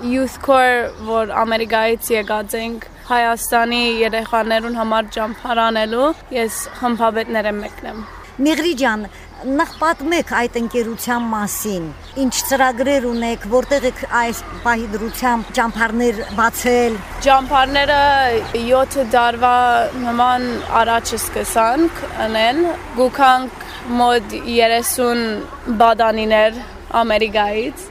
Youth Core, որ Ամերիկայից եկած ենք Հայաստանի երեխաներուն համար ճամփար անելու, ես խմբաբետները մեկն եմ։ Միղրի ջան, նախ պատմեք այդ ընկերության մասին։ Ինչ ծրագրեր ունեք, որտեղ եք այս պահի դրությամբ ճամփարներ բացել։ Ճամփարները 7 դարվա նման առաջ սկսանք անեն։ Գուքանք մոտ 30 բադանիներ Ամերիկայից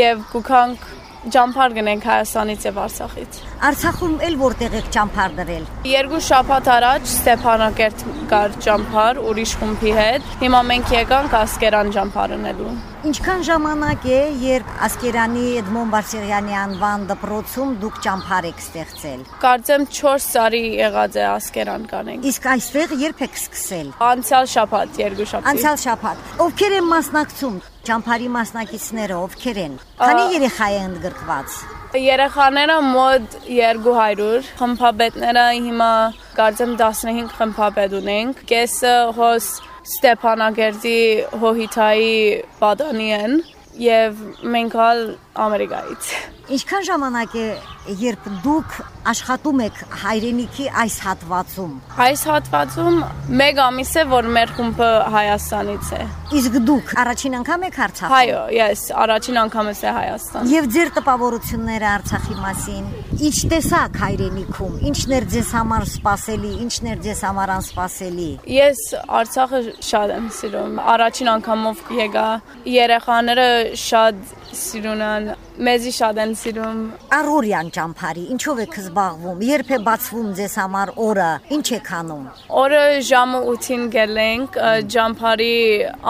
եւ գուքանք ճամփար գնենք Հայաստանից եւ Արցախից։ Արցախում էլ որտեղ եք ճամփար դրել։ Երկու շաբաթ առաջ Ստեփանակերտ կար ճամփար ուրիշ խումբի հետ։ Հիմա մենք եկանք Ասկերան ճամփարնելու։ Ինչքան ժամանակ է, երբ Ասկերանի Էդմոն Բարսեղյանի անվան դպրոցում դուք ճամփար եք ստեղծել։ Կարծեմ 4 տարի եղած է Ասկերան կանենք։ Իսկ այստեղ երբ եք սկսել։ Անցյալ շաբաթ, երկու շաբաթ։ Անցյալ շաբաթ։ Ովքեր են մասնակցում ճամփարի մասնակիցները, ովքեր են։ Քանի երեխա է ընդգրկված։ Երեխաները մոտ 200, խմբաբետները հիմա կարծեմ 15 խմբաբետ ունենք։ Կեսը հոս Ստեփանագերտի հոհիթայի բադանի են եւ մենք ալ Ամերիկայից։ Ինչքան ժամանակ է, երբ դուք աշխատում եք հայրենիքի այս հատվածում։ Այս հատվածում 1 ամիս է, որ մեր խումբը Հայաստանից է։ Իսկ դուք առաջին անգամ եք Արցախում։ Այո, ես առաջին անգամս է Հայաստան։ Եվ ձեր տպավորությունները Արցախի մասին։ Ինչ տեսակ հայրենիքում, ինչներ ձեզ համար սпасելի, ինչներ ձեզ համար անսպասելի։ Ես Արցախը շատ եմ սիրում։ Առաջին անգամով եկա։ Երեխաները շատ սիրուն են, մեզի շատ են սիրում։ Առօրյան ճամփարի, ինչով եք զբաղվում։ Երբ է բացվում ձեզ համար օրը, ինչ եք անում։ Օրը ժամը 8-ին գելենք, ճամփարի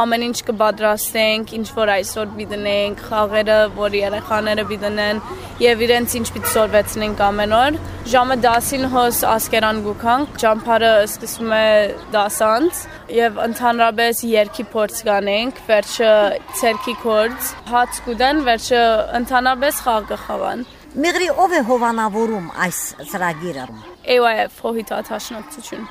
ամեն ինչ կպատրաստենք, ինչ որ այսօր պիտենենք, խաղերը, որ երեխաները պիտենեն եւ իրենց ինչ պիտի սորվեցնենք ամեն օր։ Ժամը 10-ին հոս ասկերան գուքանք, ճամփարը սկսում է 10-անց եւ ընդհանրապես երկի փորձ կանենք, վերջը ցերքի կորձ, հաց կուտեն, վերջը ընդհանրապես խաղ կխաղան։ Մեղրի ով է հովանավորում այս ծրագիրը։ AYF հոհիտա տաշնակցություն։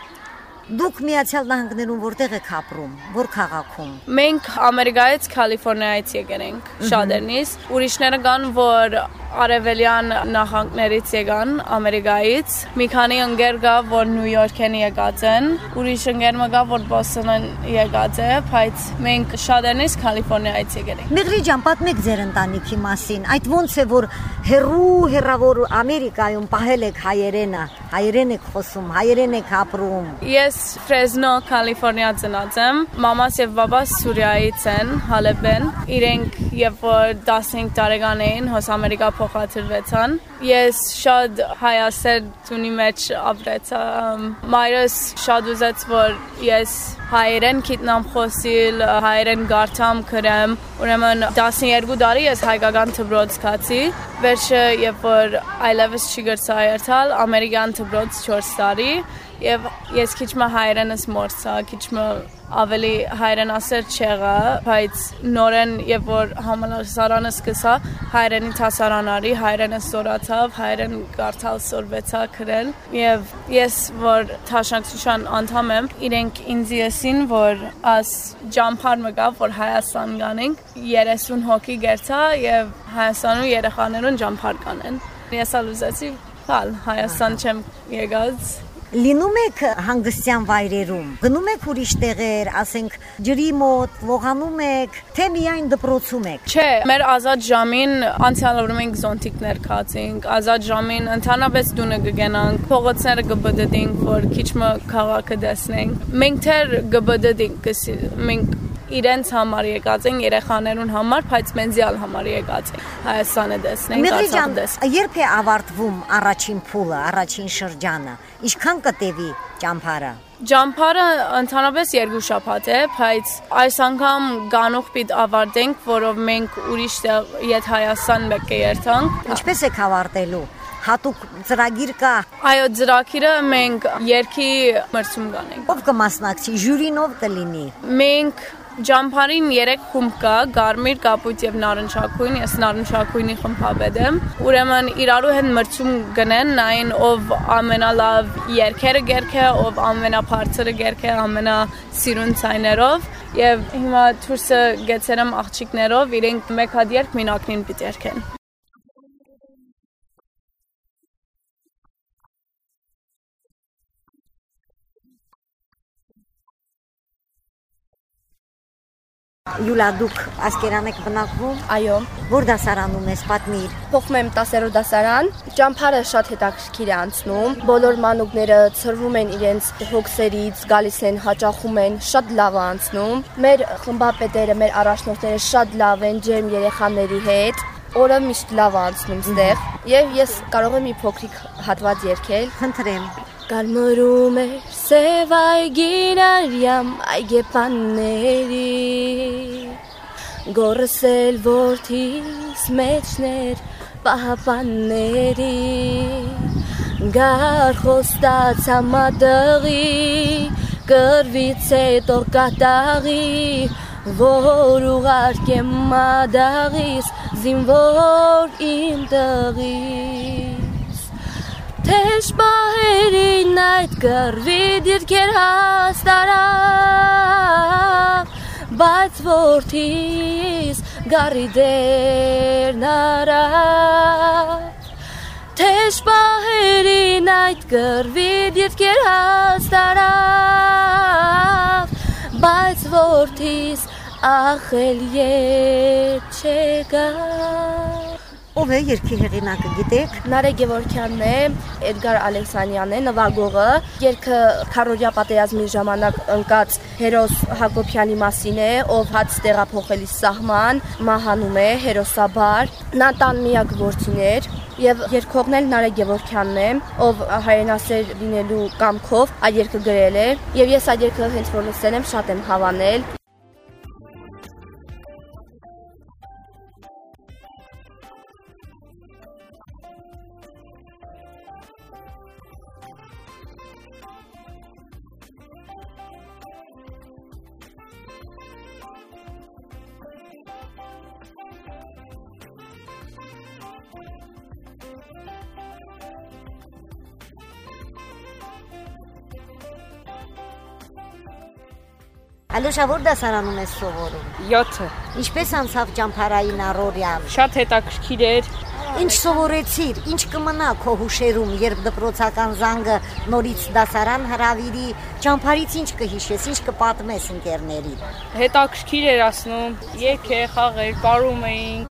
Դուք Միացյալ Նահանգներում որտեղ եք ապրում, որ քաղաքում։ Մենք Ամերիկայից Կալիֆոռնիայից եկել ենք շատերնից։ Ուրիշները կան, որ արևելյան նահանգներից եկան Ամերիկայից։ Մի քանի ընկեր կա, որ Նյու Յորքեն եկած են։ Ուրիշ ընկեր մը կա, որ Բոստոնեն եկած է, բայց մենք շատերից Կալիֆոռնիայից եկել ենք։ Մեղրի ջան, պատմեք ձեր ընտանիքի մասին։ Այդ ոնց է, որ հերու հերավոր Ամերիկայում պահել եք հայերենը, հայերեն եք խոսում, հայերեն եք ապրում։ Ես Ֆրեզնո, Կալիֆոռնիա ծնած եմ։ Մամաս եւ բաբաս Սուրիայից են, Հալեբեն։ Իրենք երբ որ 15 տարեկան էին, հոս Ամերիկա փոխադրվեցան։ Ես շատ հայասեր տունի մեջ ապրեցա։ Մայրս շատ ուզեց, որ ես հայերեն գիտնամ խոսիլ, հայերեն գարտամ գրեմ։ Ուրեմն 12 տարի ես հայկական դպրոց կացի։ Վերջը երբ որ այլևս չգրցա երթալ, ամերիկյան դպրոց 4 տարի եւ ես քիչ մը հայերենս մորցա, քիչ մը ավելի հայրենասեր չեղա, բայց նորեն երբ որ համալսարանը սկսա, հայրենի հասարանարի, հայրենը սորացավ, հայրեն կարդալ սորվեցա գրել եւ ես որ թաշնակցության անդամ եմ, իրենք ինձ եսին որ աս ջամփար մգա որ Հայաստան գանենք 30 հոգի գերցա եւ Հայաստանում երեխաներուն ջամփար կանեն։ Ես ալուզեցի, հալ Հայաստան չեմ եկած Լինում եք հանգստյան վայրերում, գնում եք ուրիշ տեղեր, ասենք ջրի մոտ, ողանում եք, թե միայն դպրոցում եք։ Չէ, մեր ազատ ժամին անցյալ օրը մենք զոնտիկներ քացինք, ազատ ժամին ընդհանրապես դունը կգենանք, փողոցները կբդդենք, որ քիչ մը քաղաքը տեսնենք։ Մենք թեր կբդդենք, մենք իրենց համար եկած են երեխաներուն համար, բայց մենզիալ համար եկած են Հայաստանը տեսնենք, Արցախը տեսնենք։ Երբ է ավարտվում առաջին փուլը, առաջին շրջանը, ինչքան կտևի ճամփարը։ Ջամփարը ընդհանրապես երկու շաբաթ է, բայց այս անգամ գանուխ պիտ ավարտենք, որով մենք ուրիշ իդ Հայաստան մեկ երթանք։ Ինչպես եք ավարտելու? Հատուկ ծրագիր կա։ Այո, ծրագիրը մենք երկի մրցում կանենք։ Ով կմասնակցի, ժյուրին ով կլինի։ Մենք Ջամփարին 3 խումբ կա՝ Գարմիր, Կապույտ եւ Նարնջակույն։ Ես Նարնջակույնի խմբապետ եմ։ Ուրեմն իրարու հետ մրցում գնեն, նայն ով ամենալավ երկերը գերքը, ով ամենաբարձրը գերքը, ամենասիրուն ցայներով եւ հիմա դուրսը գեցերեմ աղջիկներով իրենք մեկ հատ երկ մինակնին պիտի երկեն։ Յուլա դուք ասկերան եք բնակվում։ Այո։ Որ դասարանում ես պատմիր։ Փոխում եմ 10-րդ դասարան։ Ճամփարը շատ հետաքրքիր է անցնում։ Բոլոր մանուկները ծրվում են իրենց հոգսերից, գալիս են, հաճախում են, շատ լավ է անցնում։ Մեր խմբապետերը, մեր առաջնորդները շատ լավ են ջերմ երեխաների հետ օրը միշտ լավ անցնում ստեղ եւ ես կարող եմ մի փոքրիկ հատված երգել Խնդրեմ։ Կարմրում է սև այգին արյամ այգեպանների Գորսել որդիս մեջներ պահապանների Գար խոստաց ամադղի կրվից հետո կատաղի որ ուղարկեմ մադաղիս զինվոր իմ տղիս Թեժ բահերին այդ կրվի դիրքեր հաստարավ բայց որդիս գարի դերն արավ Թեժ բահերին այդ կրվի դիրքեր հաստարավ բայց որդիս ախել ետ չեկա Ով է երկի հեղինակը գիտեք։ Նարե Գևորքյանն է, Էդգար Ալեքսանյանն է, նվագողը։ Երկը քարորյա պատերազմի ժամանակ ընկած Հերոս Հակոբյանի մասին է, ով հաց տեղափոխելի սահման, մահանում է հերոսաբար։ Նա տան միակ որդին էր, եւ երկողն էլ Նարե Գևորքյանն է, ով հայրենասեր լինելու կամքով այդ երկը գրել է, եւ ես այդ երկը հենց որ լսել եմ, շատ եմ հավանել։ Ալոշա որ դասարանում ես սովորում։ 7-ը։ Ինչպես անցավ ճամփարային առօրյան։ Շատ հետաքրքիր էր։ Ինչ սովորեցիր, ինչ կմնա քո հուշերում, երբ դպրոցական զանգը նորից դասարան հravirի, ճամփարից ինչ կհիշես, ինչ կպատմես ընկերներին։ Հետաքրքիր էր ասնում։ Եկե խաղեր, կարում էինք,